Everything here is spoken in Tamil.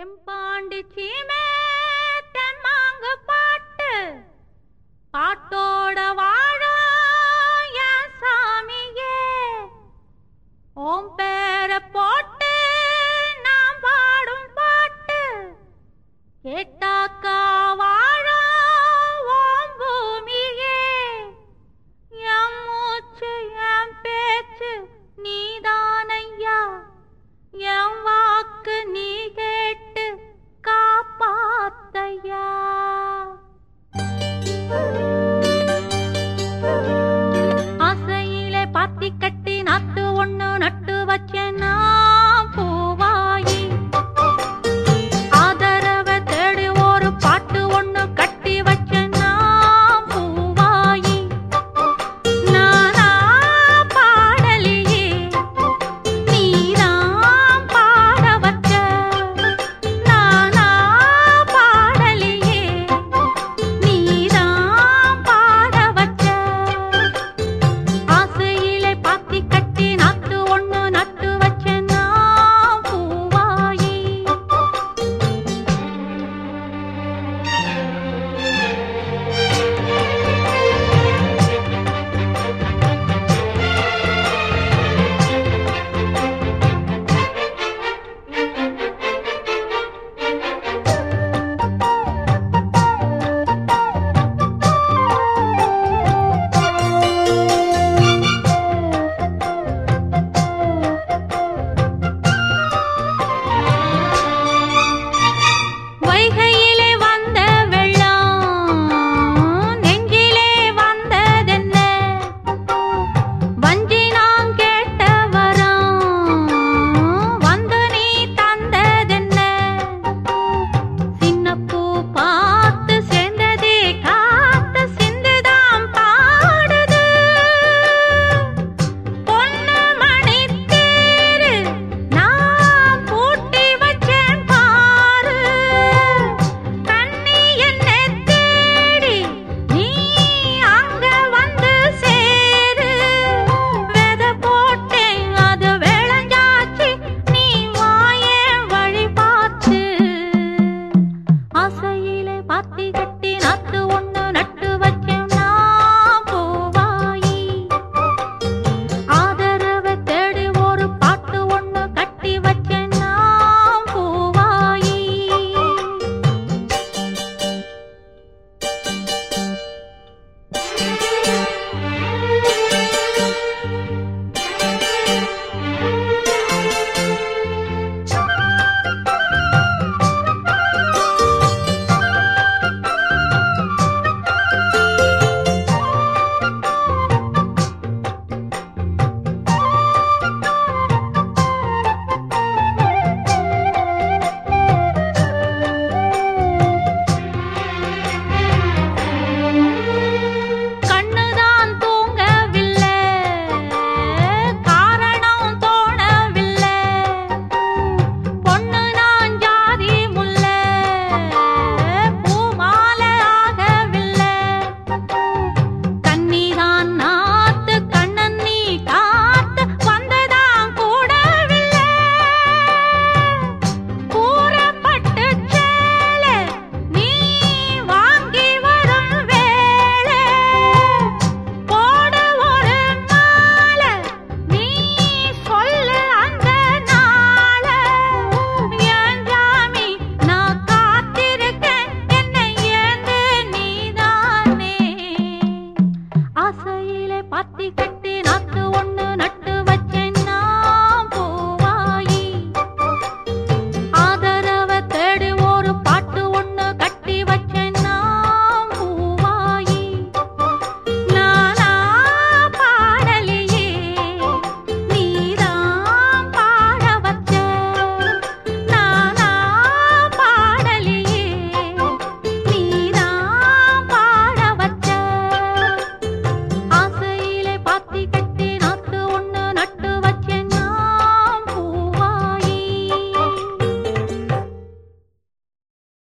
தெம்பாண்டி சீமே தன்மாங்கு பாட்டு. பாட்டோ बातें